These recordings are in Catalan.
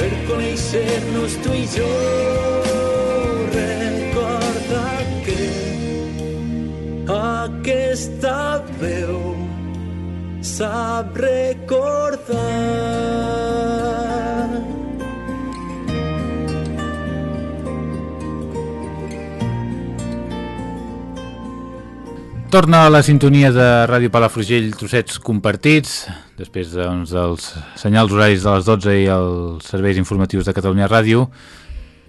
per conèixer-nos tu i jo recorda que aquesta veu sap recordar Torna a la sintonia de Ràdio Palafrugell, trossets compartits, després doncs, dels senyals horaris de les 12 i els serveis informatius de Catalunya Ràdio.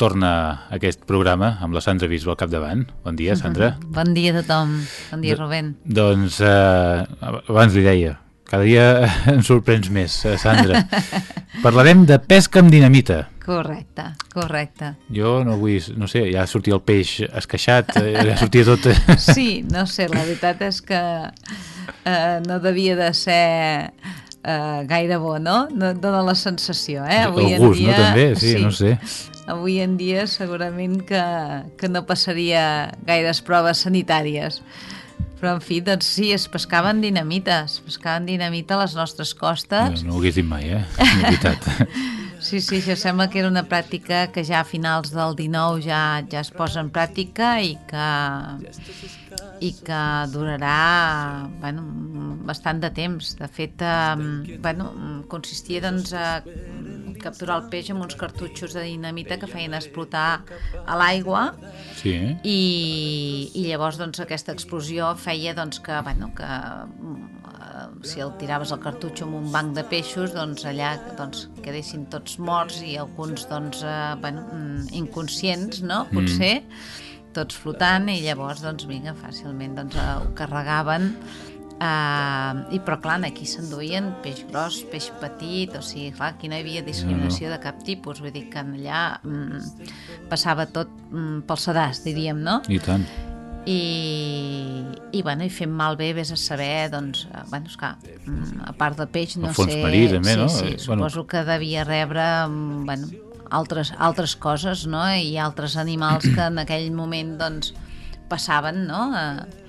Torna aquest programa amb la Sandra Bisbal al capdavant. Bon dia, Sandra. Bon dia a tothom. Bon dia, Rubén. Doncs, eh, abans li deia, cada dia ens sorprens més, eh, Sandra. Parlarem de pesca amb dinamita. Correcte, correcte. Jo no vull, no sé, ja sortia el peix esqueixat, eh, ja sortia tot... Sí, no sé, la veritat és que eh, no devia de ser eh, gaire bo, no? no? Dóna la sensació, eh? Avui el gust, en dia, no? També, sí, sí, no sé. Avui en dia segurament que, que no passaria gaires proves sanitàries. Però, en fi, doncs sí, es pescaven dinamites, es pescaven dinamita a les nostres costes. No, no ho hagués dit mai, eh? Veritat. Sí, sí, això sembla que era una pràctica que ja a finals del 19 ja, ja es posa en pràctica i que, i que durarà bueno, bastant de temps. De fet, eh, bueno, consistia doncs, a capturar el peix amb uns cartutxos de dinamita que feien explotar a l'aigua sí. i, i llavors doncs, aquesta explosió feia doncs, que, bueno, que eh, si el tiraves el cartutxo en un banc de peixos doncs allà doncs, quedessin tots morts i alguns doncs, eh, bueno, mm, inconscients, no? Mm. potser mm. tots flotant i llavors doncs vinga, fàcilment doncs, ho carregaven Uh, i però clar, aquí s'enduïen peix gros, peix petit, o sigui, clar, aquí no hi havia discriminació no. de cap tipus, vull dir que allà mm, passava tot mm, pel sedàs, diríem, no? I tant. I, i, bueno, i fent malbé, vés a saber, doncs, eh, bueno, esclar, mm, a part de peix, no sé... marí, també, sí, no? Sí, eh, suposo bueno. que devia rebre, mm, bueno, altres, altres coses, no? I altres animals que en aquell moment, doncs, passaven, no? Uh,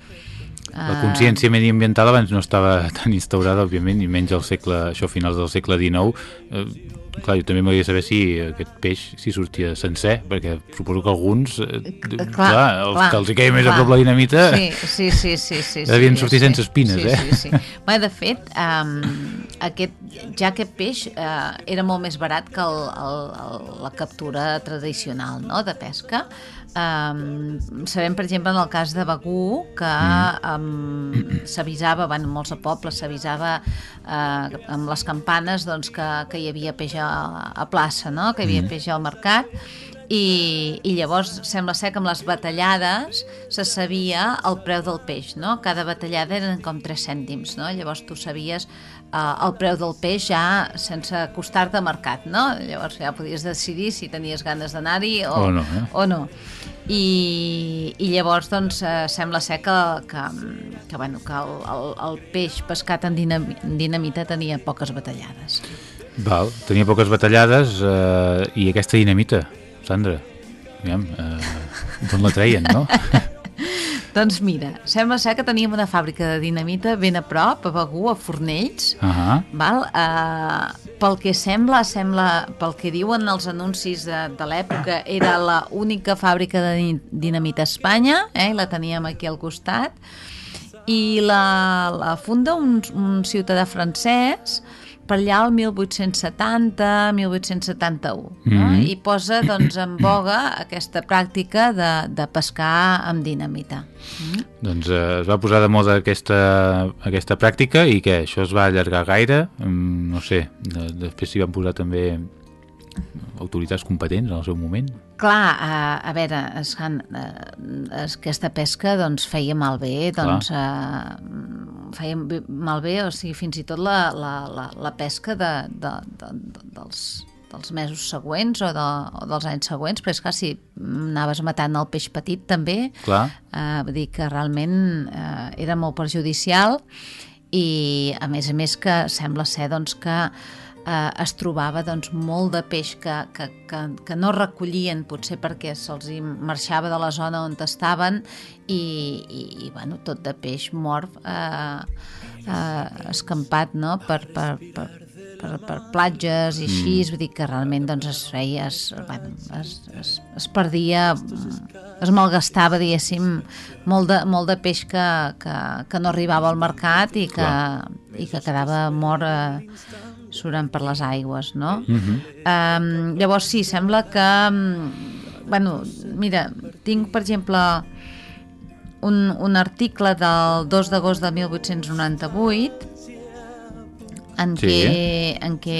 la consciència mediambiental abans no estava tan instaurada, òbviament, i menys al segle, això finals del segle XIX. Eh, clar, jo també m'hauria saber si aquest peix si sortia sencer, perquè suposo que alguns, eh, clar, clar, els clar, que els hi queia més clar. a prop la dinamita, sí, sí, sí, sí, sí, devien sí, sortir sí, sense espines, sí, eh? Sí, sí. Bé, de fet, um, aquest, ja aquest peix uh, era molt més barat que el, el, el, la captura tradicional no?, de pesca, Um, sabem, per exemple, en el cas de Begú, que um, s'avisava, bueno, molts a pobles s'avisava uh, amb les campanes doncs, que, que hi havia peix a, a plaça, no? que hi havia mm. peix al mercat, i, i llavors sembla ser que amb les batallades se sabia el preu del peix, no? Cada batallada eren com 3 cèntims, no? Llavors tu sabies uh, el preu del peix ja sense costar-te mercat, no? Llavors ja podies decidir si tenies ganes d'anar-hi o, o no. Eh? O no i, i llavors doncs eh, sembla ser que, que, que, bueno, que el, el, el peix pescat en dinamita tenia poques batallades Val, tenia poques batallades eh, i aquesta dinamita, Sandra aviam, eh, d'on la treien, no? Doncs mira, sembla ser que teníem una fàbrica de dinamita ben a prop, a Begú, a Fornells, uh -huh. val? Uh, pel que sembla, sembla, pel que diuen els anuncis de, de l'època, era la única fàbrica de dinamita a Espanya, eh? la teníem aquí al costat, i la, la funda un, un ciutadà francès per allà el 1870-1871 mm -hmm. no? Mhm. i posa doncs, en boga aquesta pràctica de, de pescar amb dinamita. Mm -hmm. Doncs eh, es va posar de moda aquesta, aquesta pràctica i què? Això es va allargar gaire? Mm, no sé, de, després s'hi van posar també autoritats competents en el seu moment? Clar, a, a veure, es, es, aquesta pesca doncs, feia malbé, doncs, uh, feia malbé, o sigui, fins i tot la, la, la, la pesca de, de, de, de, dels, dels mesos següents o, de, o dels anys següents, però és que si anaves matant el peix petit també, Clar. eh, vull dir que realment eh, era molt perjudicial i a més a més que sembla ser doncs, que eh, es trobava doncs, molt de peix que, que, que, que no recollien potser perquè se'ls marxava de la zona on estaven i, i, i bueno, tot de peix mort eh, eh, escampat no? per, per, per, per, per platges i així, mm. vull dir que realment doncs, es feia, es, bueno, es, es, es perdia, es malgastava, diguéssim, molt de, molt de peix que, que, que no arribava al mercat i que, i que quedava mort eh, surant per les aigües, no? Mm -hmm. um, llavors sí, sembla que... Bueno, mira, tinc, per exemple, un, un article del 2 d'agost de 1898 en, Sí. què, en què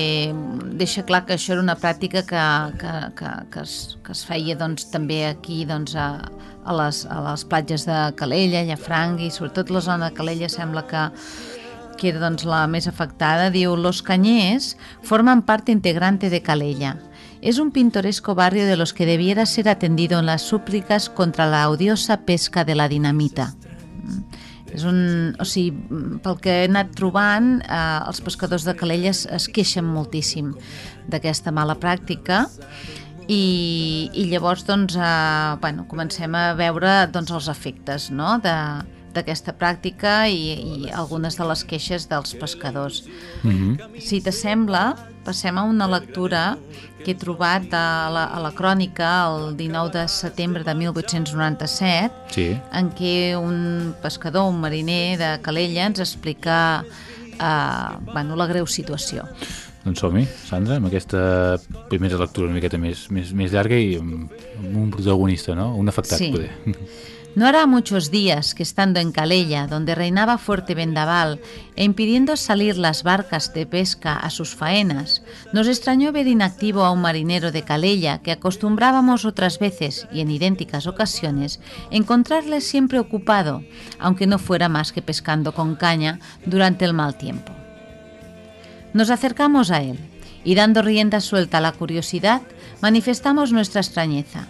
deixa clar que això era una pràctica que, que, que, que, es, que es feia doncs, també aquí doncs, a, a, les, a les platges de Calella, Llafranc i sobretot la zona de Calella sembla que, que era doncs, la més afectada. Diu, los cañés forman parte integrante de Calella. Es un pintoresco barrio de los que debiera ser atendido en las súplicas contra la odiosa pesca de la dinamita. Mm. És un, o sigui, pel que he anat trobant, eh, els pescadors de Calella es, es queixen moltíssim d'aquesta mala pràctica i, i llavors doncs, eh, bueno, comencem a veure doncs, els efectes no? de, d'aquesta pràctica i, i algunes de les queixes dels pescadors. Mm -hmm. Si t'assembla, passem a una lectura que he trobat a la, a la crònica el 19 de setembre de 1897 Sí. en què un pescador, un mariner de Calella ens explica eh, bueno, la greu situació. Doncs som-hi, Sandra, amb aquesta primera lectura una miqueta més, més, més llarga i amb, amb un protagonista, no? Un afectat, Sí. poder. No hará muchos días que estando en Calella, donde reinaba fuerte vendaval, e impidiendo salir las barcas de pesca a sus faenas, nos extrañó ver inactivo a un marinero de Calella que acostumbrábamos otras veces, y en idénticas ocasiones, encontrarle siempre ocupado, aunque no fuera más que pescando con caña durante el mal tiempo. Nos acercamos a él y dando rienda suelta a la curiosidad, manifestamos nuestra extrañeza.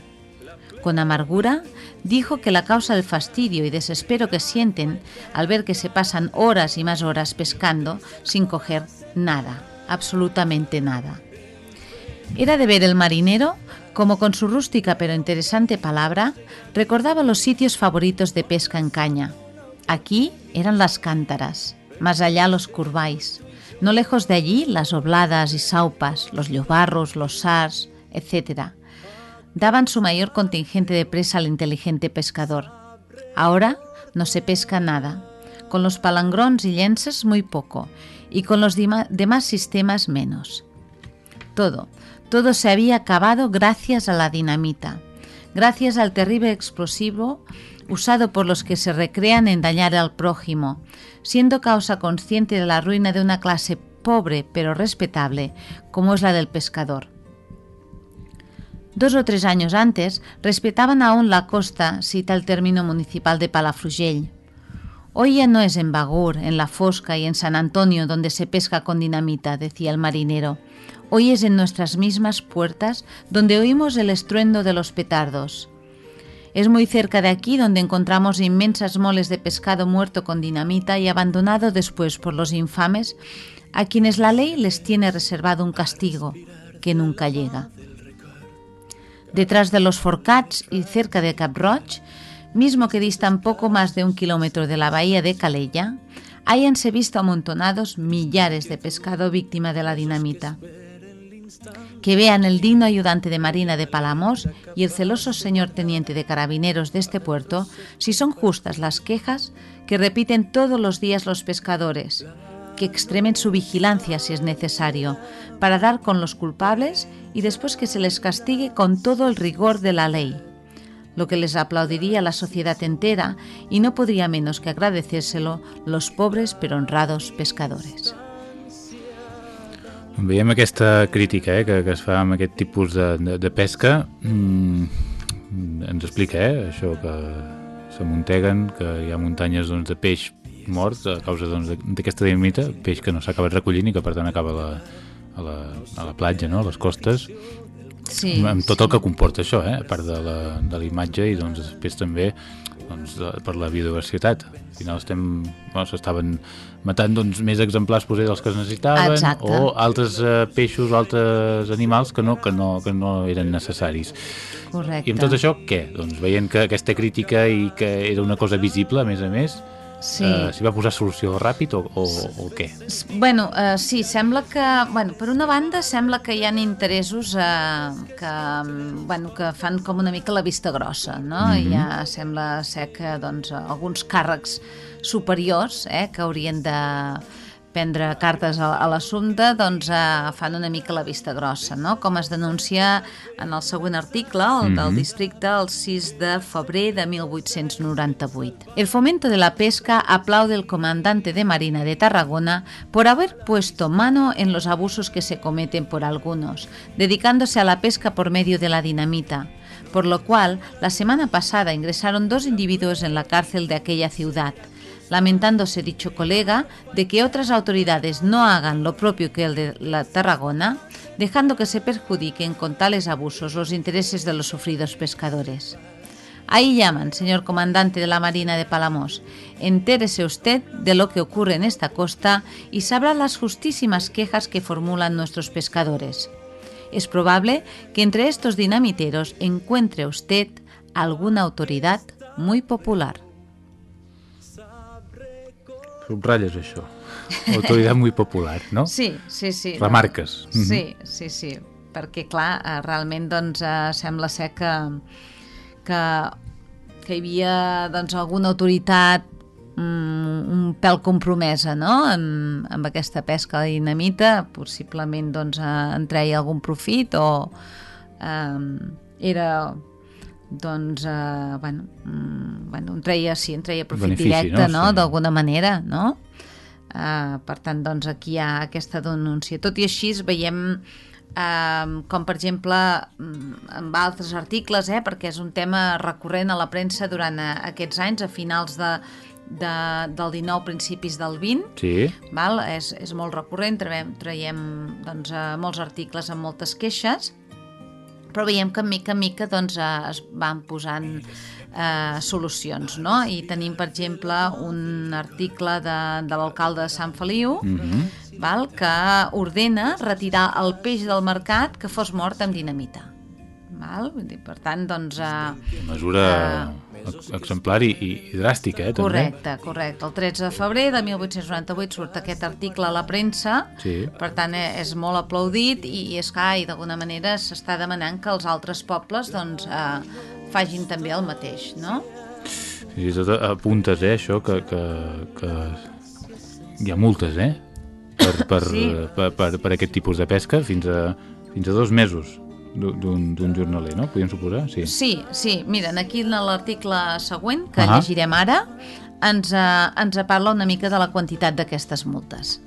Con amargura, dijo que la causa del fastidio y desespero que sienten al ver que se pasan horas y más horas pescando sin coger nada, absolutamente nada. Era de ver el marinero como con su rústica pero interesante palabra recordaba los sitios favoritos de pesca en caña. Aquí eran las cántaras, más allá los curváis, no lejos de allí las obladas y saupas, los llobarros, los sars, etc. Daban su mayor contingente de presa al inteligente pescador. Ahora no se pesca nada, con los palangrons y llences muy poco, y con los demás sistemas menos. Todo, todo se había acabado gracias a la dinamita, gracias al terrible explosivo usado por los que se recrean en dañar al prójimo, siendo causa consciente de la ruina de una clase pobre pero respetable como es la del pescador. Dos o tres años antes respetaban aún la costa, cita el término municipal de Palafrugell. Hoy ya no es en Bagur, en La Fosca y en San Antonio donde se pesca con dinamita, decía el marinero. Hoy es en nuestras mismas puertas donde oímos el estruendo de los petardos. Es muy cerca de aquí donde encontramos inmensas moles de pescado muerto con dinamita y abandonado después por los infames, a quienes la ley les tiene reservado un castigo que nunca llega. Detrás de los forcats y cerca de Cap Roig, mismo que distan poco más de un kilómetro de la bahía de Calella, háyanse visto amontonados millares de pescado víctima de la dinamita. Que vean el digno ayudante de Marina de Palamos y el celoso señor teniente de carabineros de este puerto si son justas las quejas que repiten todos los días los pescadores, que extremen su vigilancia si es necesario, para dar con los culpables y después que se les castigue con todo el rigor de la ley, lo que les aplaudiría la sociedad entera y no podría menos que agradecérselo los pobres pero honrados pescadores. Veiem aquesta crítica eh, que, que es fa amb aquest tipus de, de, de pesca. Mm, ens explica eh, això que s'amunteguen, que hi ha muntanyes doncs, de peix mort a causa doncs, d'aquesta dinamita, peix que no s'ha acabat recollint i que per tant acaba la, a la, a la platja, no? a les costes, Sí, amb tot sí. el que comporta això, eh? a part de la, de la imatge i doncs, després també doncs, de, per la biodiversitat. Al final estem, bueno, s'estaven matant doncs, més exemplars potser dels que es necessitaven Exacte. o altres eh, peixos o altres animals que no, que, no, que no eren necessaris. Correcte. I amb tot això, què? Doncs veient que aquesta crítica i que era una cosa visible, a més a més, Sí. eh, s'hi va posar solució ràpid o, o, o què? Bueno, uh, sí, sembla que... Bueno, per una banda, sembla que hi ha interessos uh, que, mm, bueno, que fan com una mica la vista grossa, no? Mhm. Ja sembla ser que doncs, alguns càrrecs superiors eh, que haurien de prendre cartes a, a l'assumpte doncs eh, fan una mica la vista grossa, no? com es denuncia en el següent article, el del districte, el 6 de febrer de 1898. El fomento de la pesca aplaude el comandante de Marina de Tarragona por haber puesto mano en los abusos que se cometen por algunos, dedicándose a la pesca por medio de la dinamita por lo cual la semana pasada ingresaron dos individuos en la cárcel de aquella ciudad, lamentándose dicho colega de que otras autoridades no hagan lo propio que el de la Tarragona, dejando que se perjudiquen con tales abusos los intereses de los sufridos pescadores. Ahí llaman, señor comandante de la Marina de Palamos. Entérese usted de lo que ocurre en esta costa y sabrá las justísimas quejas que formulan nuestros pescadores. Es probable que entre estos dinamiteros encuentre usted alguna autoridad muy popular. Subratlles això. Autoritat molt popular, no? Sí, sí, sí. Remarques. Mhm. Sí, sí, sí. Perquè, clar, eh, realment doncs, eh, sembla ser que, que, que hi havia doncs, alguna autoritat mm, un pèl compromesa no? amb, amb aquesta pesca de dinamita, possiblement doncs, eh, en treia algun profit o eh, era doncs, eh, bueno, mm, bueno, en treia, sí, en treia profit Benefici, directe, no? no? Sí. D'alguna manera, no? Uh, per tant, doncs aquí hi ha aquesta denúncia. Tot i així veiem uh, com, per exemple, mm, amb altres articles, eh, perquè és un tema recurrent a la premsa durant uh, aquests anys, a finals de, de, del 19, principis del 20, Sí, val? És, és molt recurrent, traiem, traiem doncs, uh, molts articles amb moltes queixes, però veiem que mica en mica doncs, eh, es van posant eh, solucions, no? I tenim, per exemple, un article de, de l'alcalde de Sant Feliu, mm -hmm. val? que ordena retirar el peix del mercat que fos mort amb dinamita. Val? Vull dir, per tant, doncs... Eh, mesura ex- exemplar i, i, dràstica, eh, també. Correcte, correcte. El 13 de febrer de 1898 surt aquest article a la premsa, Sí. per tant eh, és molt aplaudit i, i és clar, i d'alguna manera s'està demanant que els altres pobles doncs, eh, facin també el mateix, no? Fins i tot apuntes, eh, això, que, que, que hi ha multes, eh? Per, per, Sí. per, per, per aquest tipus de pesca fins a, fins a dos mesos d'un jornaler, no? Podríem suposar? Sí. Sí, sí, miren, aquí en l'article següent, que Ahà. llegirem ara, ens, eh, ens parla una mica de la quantitat d'aquestes multes.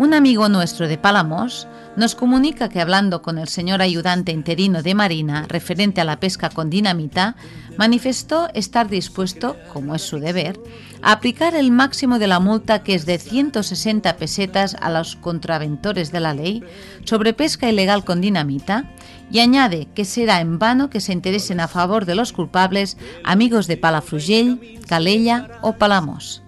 Un amigo nuestro de Palamos nos comunica que hablando con el señor ayudante interino de Marina referente a la pesca con dinamita, manifestó estar dispuesto, como es su deber, a aplicar el máximo de la multa que es de 160 pesetas a los contraventores de la ley sobre pesca ilegal con dinamita y añade que será en vano que se interesen a favor de los culpables amigos de Palafrugell, Calella o Palamos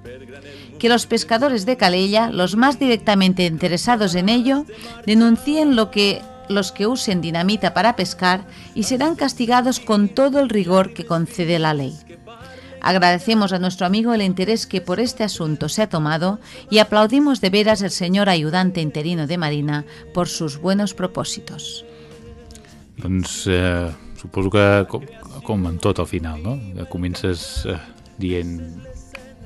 que los pescadores de Calella, los más directamente interesados en ello, denuncien lo que los que usen dinamita para pescar y serán castigados con todo el rigor que concede la ley. Agradecemos a nuestro amigo el interés que por este asunto se ha tomado y aplaudimos de veras al señor ayudante interino de Marina por sus buenos propósitos. Doncs eh, que com, en al final, no? Eh,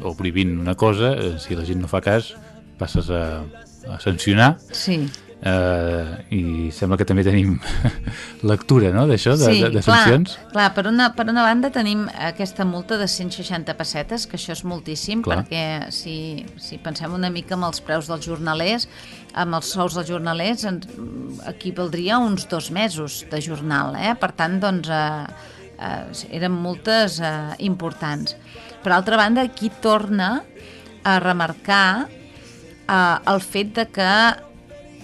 o prohibint una cosa, eh, si la gent no fa cas, passes a, a sancionar Sí, eh, i sembla que també tenim lectura, no?, d'això, de, sí, de, de clar, sancions. clar per, una, per una banda tenim aquesta multa de 160 pessetes, que això és moltíssim, Clar. perquè si, si pensem una mica amb els preus dels jornalers, amb els sous dels jornalers, aquí valdria uns dos mesos de jornal, eh? per tant, doncs, eh, eh, eren multes eh, importants. Per altra banda, aquí torna a remarcar eh, el fet de que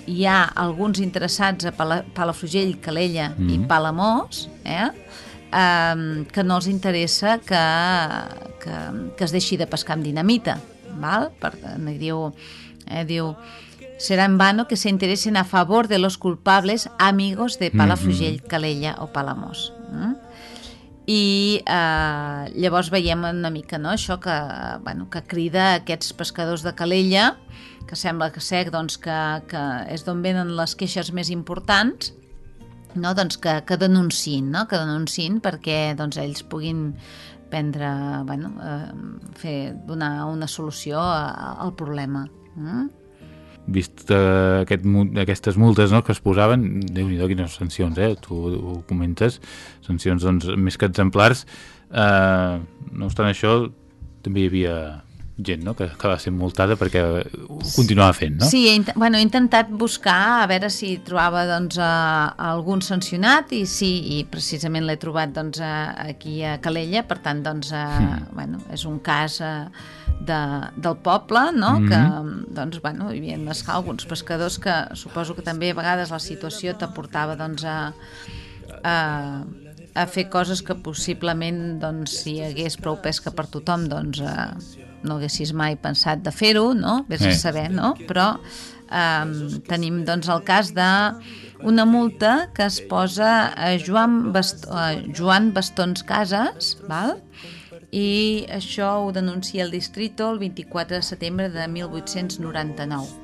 hi ha alguns interessats a Pala, Palafrugell, Calella mm -hmm. i Palamós, eh? Um, que no els interessa que, que, que es deixi de pescar amb dinamita. Val? Per, eh, diu, eh, diu será en vano que se interesen a favor de los culpables amigos de Palafrugell, mm -hmm. Calella o Palamós. Mm? I eh, llavors veiem una mica no, això que, bueno, que crida aquests pescadors de Calella que sembla que sec doncs, que, que és d'on venen les queixes més importants no, doncs que, que denunciïn no? que denunciïn perquè doncs, ells puguin prendre bueno, eh, fer, donar una solució a, al problema mm? Vist uh, aquest, aquestes multes no, que es posaven, déu nhi quines sancions, eh? tu ho comentes, sancions doncs, més que exemplars. Uh, no obstant això, també hi havia gent no? que, que va ser multada perquè ho continuava fent, no? Sí, he, bueno, he intentat buscar a veure si trobava doncs, a, a algun sancionat i sí, i precisament l'he trobat doncs, a, aquí a Calella, per tant doncs, a, mm. bueno, és un cas a, de, del poble, no? Mm -hmm. que doncs, bueno, hi havia alguns pescadors que suposo que també a vegades la situació t'aportava doncs, a, a, a fer coses que possiblement doncs, si hi hagués prou pesca per tothom doncs, a, no haguessis mai pensat de fer-ho, no? Vés a saber, no? Però eh, tenim doncs el cas de una multa que es posa a Joan, Bast a Joan Bastons Casas, val? i això ho denuncia el Distrito el 24 de setembre de 1899.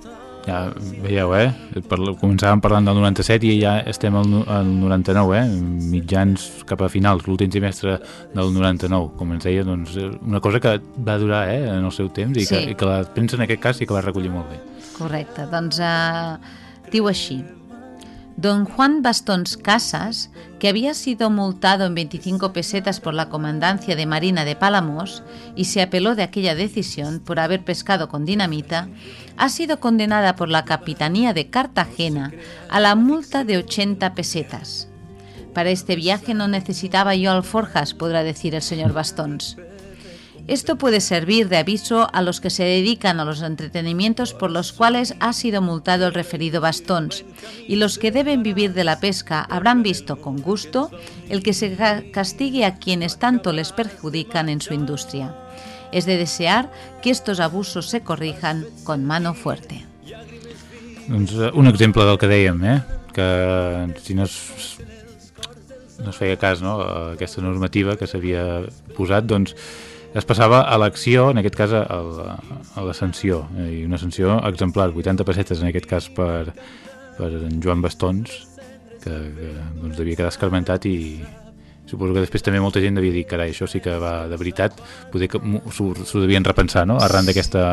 Ja veieu, eh? Parla, començàvem parlant del 97 i ja estem al, al 99, eh? Mitjans cap a finals, l'últim trimestre del 99, com ens deia, doncs una cosa que va durar eh, en el seu temps i sí. que, i que la pensa en aquest cas i que va recollir molt bé. Correcte, doncs eh, diu així. Don Juan Bastons Casas, que había sido multado en 25 pesetas por la Comandancia de Marina de Palamos y se apeló de aquella decisión por haber pescado con dinamita, ha sido condenada por la Capitanía de Cartagena a la multa de 80 pesetas. Para este viaje no necesitaba yo alforjas, podrá decir el señor Bastons. Esto puede servir de aviso a los que se dedican a los entretenimientos por los cuales ha sido multado el referido Bastons, y los que deben vivir de la pesca habrán visto con gusto el que se castigue a quienes tanto les perjudican en su industria. Es de desear que estos abusos se corrijan con mano fuerte. Eh, un exemple del que dèiem, eh? que si no es, no es feia cas normativa que s'havia posat, doncs es passava a l'acció, en aquest cas a, a, a la sanció, i una sanció exemplar, 80 pessetes en aquest cas per, per en Joan Bastons, que, que doncs, devia quedar escarmentat i suposo que després també molta gent devia dir carai, això sí que va de veritat, poder que s'ho devien repensar, no?, arran d'aquesta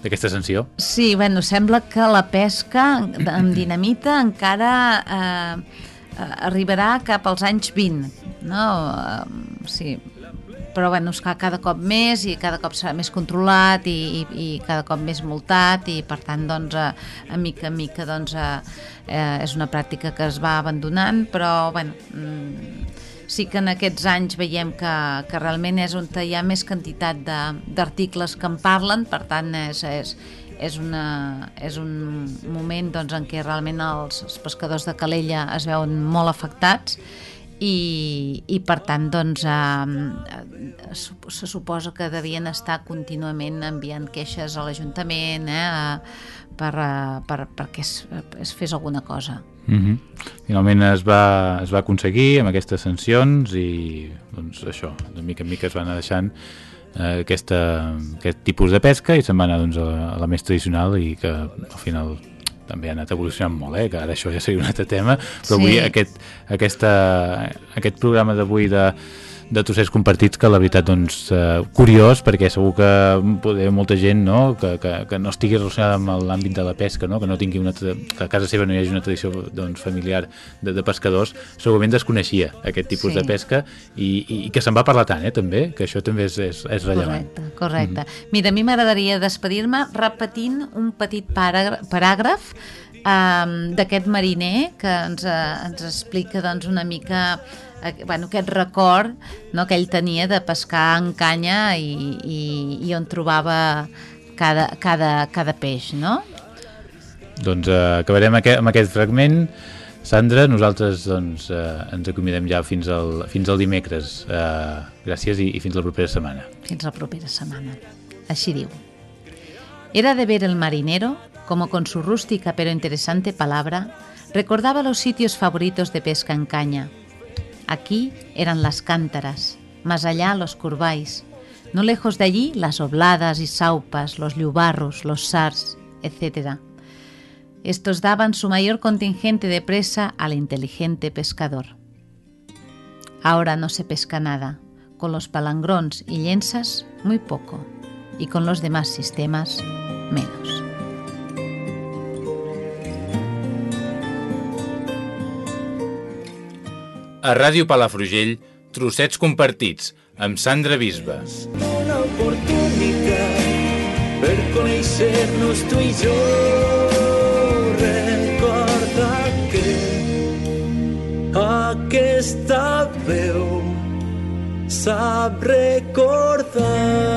d'aquesta sanció. Sí, bueno, sembla que la pesca amb dinamita encara eh, arribarà cap als anys 20, no? Eh, sí, però bueno, cada cop més i cada cop serà més controlat i, i, i cada cop més multat i per tant doncs a, a mica en mica doncs a, eh, és una pràctica que es va abandonant però bueno mm, sí que en aquests anys veiem que, que realment és on hi ha més quantitat d'articles que en parlen per tant és, és, és, una, és un moment doncs, en què realment els, els pescadors de Calella es veuen molt afectats i, i per tant doncs, eh, se suposa que devien estar contínuament enviant queixes a l'Ajuntament eh, per, per, perquè es, es fes alguna cosa. Mm -hmm. Finalment es va, es va aconseguir amb aquestes sancions i doncs, això, de mica en mica es van anar deixant eh, aquesta, aquest tipus de pesca i se'n va anar doncs, a, la, a la més tradicional i que al final també ha anat evolucionant molt, eh? que ara això ja seria un altre tema, però sí. avui aquest, aquesta, aquest programa d'avui de, de tossers compartits que la veritat doncs eh, curiós perquè segur que poder molta gent no? Que, que, que no estigui relacionada amb l'àmbit de la pesca no? que no tingui una que a casa seva no hi hagi una tradició doncs, familiar de, de pescadors segurament desconeixia aquest tipus sí. de pesca i, i, i que se'n va parlar tant eh, també que això també és, és, és rellevant correcte, correcte. Mm -hmm. mira, a mi m'agradaria despedir-me repetint un petit paràgraf um, d'aquest mariner que ens, uh, ens explica doncs, una mica bueno, aquest record no, que ell tenia de pescar en canya i, i, i on trobava cada, cada, cada peix, no? doncs eh, acabarem aqu amb aquest fragment. Sandra, nosaltres doncs, eh, ens acomiadem ja fins al, fins al dimecres. Eh, gràcies i, i fins la propera setmana. Fins la propera setmana. Així diu. Era de ver el marinero como con su rústica pero interesante palabra recordaba los sitios favoritos de pesca en caña. Aquí eran las cántaras, más allá los curváis, no lejos de allí las obladas y saupas, los liubarros, los sars, etc. Estos daban su mayor contingente de presa al inteligente pescador. Ahora no se pesca nada, con los palangrons y llensas muy poco, y con los demás sistemas menos. A Ràdio Palafrugell, trossets compartits, amb Sandra Bisba. Una oportunitat per conèixer-nos tu i jo. Recorda que aquesta veu sap recordar